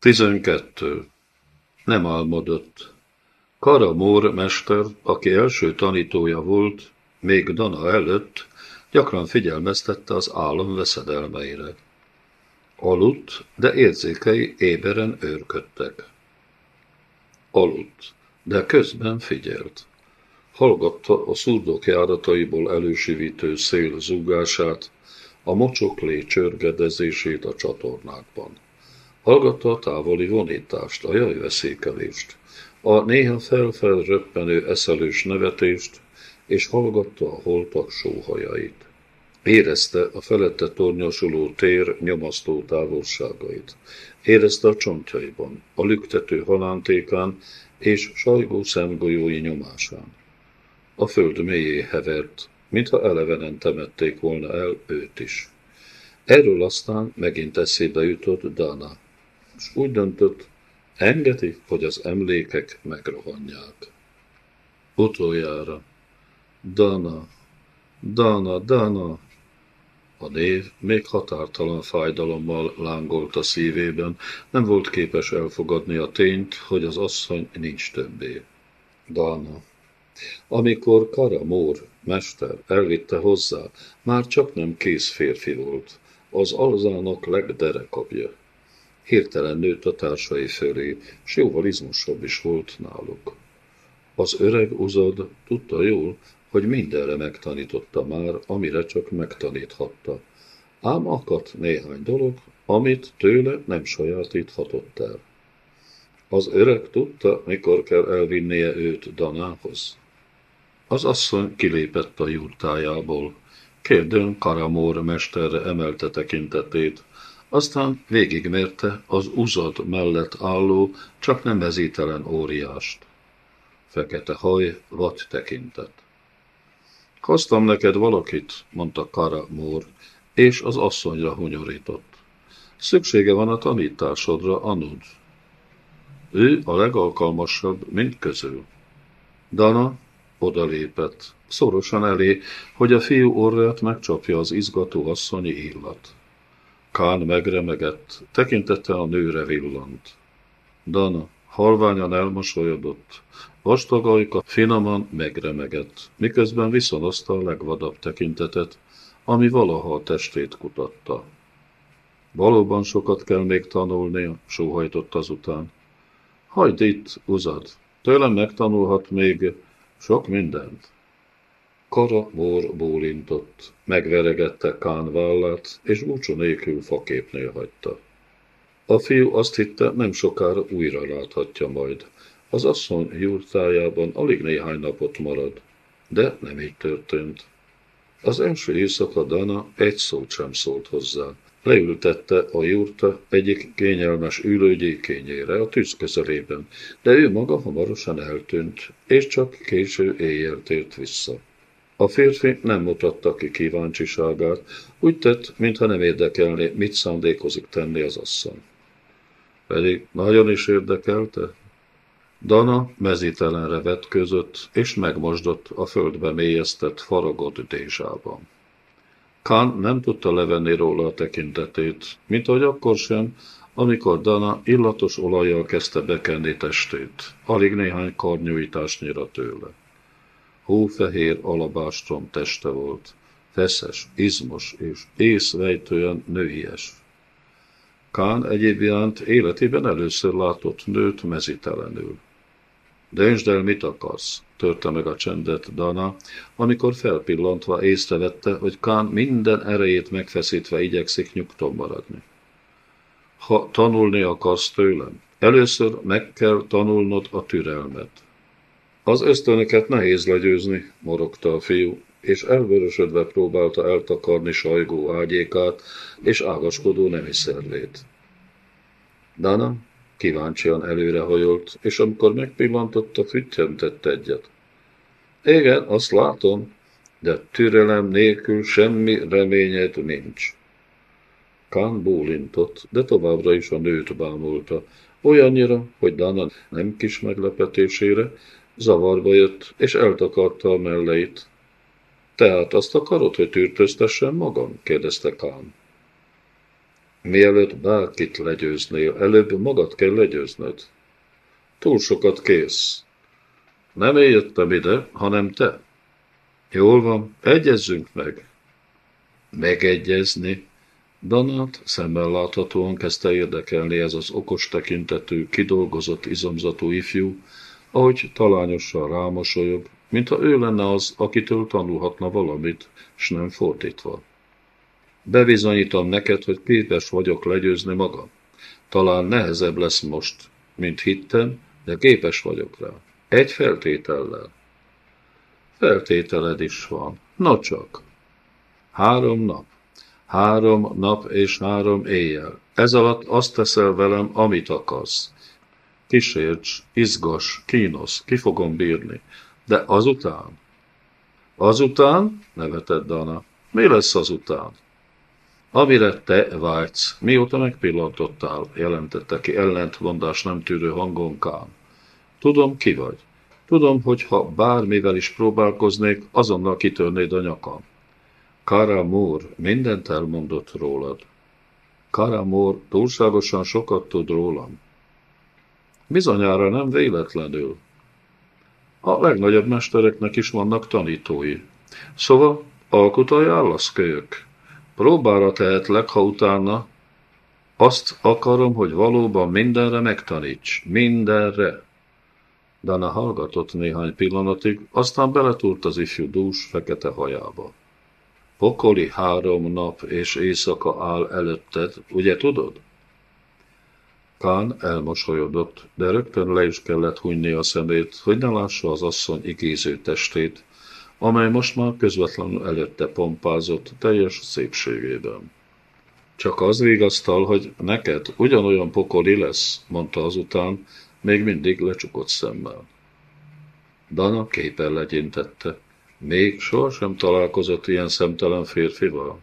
12. Nem álmodott. Kara mester, aki első tanítója volt, még Dana előtt, gyakran figyelmeztette az álom veszedelmeire. Aludt, de érzékei éberen őrködtek. Aludt, de közben figyelt. Hallgatta a szurdok járataiból elősivítő szél zúgását, a mocsoklé csörgedezését a csatornákban. Hallgatta a távoli vonítást, a jajveszékelést, a néha felfel röppenő eszelős nevetést, és hallgatta a holtak sóhajait. Érezte a felette tornyosuló tér nyomasztó távolságait. Érezte a csontjaiban, a lüktető halántékán és sajgó szemgolyói nyomásán. A föld mélyé hevert, mintha elevenen temették volna el őt is. Erről aztán megint eszébe jutott Dana, és úgy döntött, engedi, hogy az emlékek megrohanják. Utoljára. Dana, Dana, Dana. A név még határtalan fájdalommal lángolt a szívében, nem volt képes elfogadni a tényt, hogy az asszony nincs többé. Dana. Amikor Karamór, mester, elvitte hozzá, már csak nem kész férfi volt, az alzának legderekabja. Hirtelen nőtt a társai fölé, s jóval izmosabb is volt náluk. Az öreg uzad tudta jól, hogy mindenre megtanította már, amire csak megtaníthatta. Ám akadt néhány dolog, amit tőle nem sajátíthatott el. Az öreg tudta, mikor kell elvinnie őt Danához. Az asszony kilépett a jurtájából. Kérdőn Karamór mesterre emelte tekintetét, aztán végigmérte az uzad mellett álló, csak nem vezítelen óriást. Fekete haj, vad tekintet. Hoztam neked valakit, mondta Kara Mór, és az asszonyra hunyorított. Szüksége van a tanításodra, Anud. Ő a legalkalmasabb mind közül. Dana odalépett, szorosan elé, hogy a fiú orrát megcsapja az izgató asszonyi illat. Kán megremegett, tekintette a nőre villant. Dana halványan elmosolyodott, vastag ajka finoman megremegett, miközben viszonozta a legvadabb tekintetet, ami valaha a testét kutatta. Valóban sokat kell még tanulnia, sóhajtott azután. Hagyd itt, uzad, tőlem megtanulhat még sok mindent. Kara Mór bólintott, megveregette Kán vállát, és búcsú nélkül faképnél hagyta. A fiú azt hitte, nem sokára újra láthatja majd. Az asszony jurtájában alig néhány napot marad, de nem így történt. Az első éjszaka Dana egy szót sem szólt hozzá. Leültette a jurta egyik kényelmes ülőgyékényére a tűz közelében, de ő maga hamarosan eltűnt, és csak késő éjjel tért vissza. A férfi nem mutatta ki kíváncsiságát, úgy tett, mintha nem érdekelné, mit szándékozik tenni az asszony. Pedig nagyon is érdekelte. Dana mezítelenre vett között, és megmosdott a földbe mélyeztett faragott dézsában. Kán nem tudta levenni róla a tekintetét, mint ahogy akkor sem, amikor Dana illatos olajjal kezdte bekenni testét, alig néhány karnyújtásnyira tőle hófehér alabástrom teste volt, feszes, izmos és észvejtően nőies. Kán egyébként életében először látott nőt mezitelenül. Döntsd el, mit akarsz, törte meg a csendet Dana, amikor felpillantva észrevette, hogy Kán minden erejét megfeszítve igyekszik nyugton maradni. Ha tanulni akarsz tőlem, először meg kell tanulnod a türelmet. Az ösztönöket nehéz legyőzni, morogta a fiú, és elvörösödve próbálta eltakarni sajgó ágyékát és ágaskodó nemi szervét. Dana kíváncsian előrehajolt, és amikor megpillantotta, füttyentett egyet. Igen, azt látom, de türelem nélkül semmi reményed nincs. Kán bólintott, de továbbra is a nőt bámulta, olyannyira, hogy Dana nem kis meglepetésére Zavarba jött, és eltakarta a melleit. Tehát azt akarod, hogy tűrtöztessem magam? kérdezte Kán. Mielőtt bárkit legyőznél, előbb magad kell legyőznöd. Túl sokat kész. Nem én jöttem ide, hanem te. Jól van, egyezzünk meg. Megegyezni? Danát szemmel láthatóan kezdte érdekelni ez az okos tekintetű, kidolgozott izomzatú ifjú, ahogy talányosan rámosolyog, mintha ő lenne az, akitől tanulhatna valamit, s nem fordítva. Bebizonyítom neked, hogy képes vagyok legyőzni magam. Talán nehezebb lesz most, mint hittem, de képes vagyok rá. Egy feltétellel. Feltételed is van. No csak. Három nap. Három nap és három éjjel. Ez alatt azt teszel velem, amit akarsz. Kísérts, izgas, kínos, ki fogom bírni. De azután? Azután? nevetett Dana. Mi lesz azután? Amire te vágysz, mióta megpillantottál, jelentette ki ellentmondás nem tűrő hangon Kán. Tudom, ki vagy. Tudom, hogy ha bármivel is próbálkoznék, azonnal kitörnéd a nyakam. Karamur mindent elmondott rólad. Karamur túlságosan sokat tud rólam. Bizonyára nem véletlenül. A legnagyobb mestereknek is vannak tanítói. Szóval alkut ajánlasz, kölyök? Próbára tehetlek, ha utána azt akarom, hogy valóban mindenre megtaníts. Mindenre. Dana hallgatott néhány pillanatig, aztán beletúrt az ifjú dús fekete hajába. Pokoli három nap és éjszaka áll előtted, ugye tudod? Kán elmosolyodott, de rögtön le is kellett hunyni a szemét, hogy ne lássa az asszony igéző testét, amely most már közvetlenül előtte pompázott teljes szépségében. Csak az vigasztal, hogy neked ugyanolyan pokoli lesz, mondta azután, még mindig lecsukott szemmel. Dana képen legyintette. Még sohasem találkozott ilyen szemtelen férfival.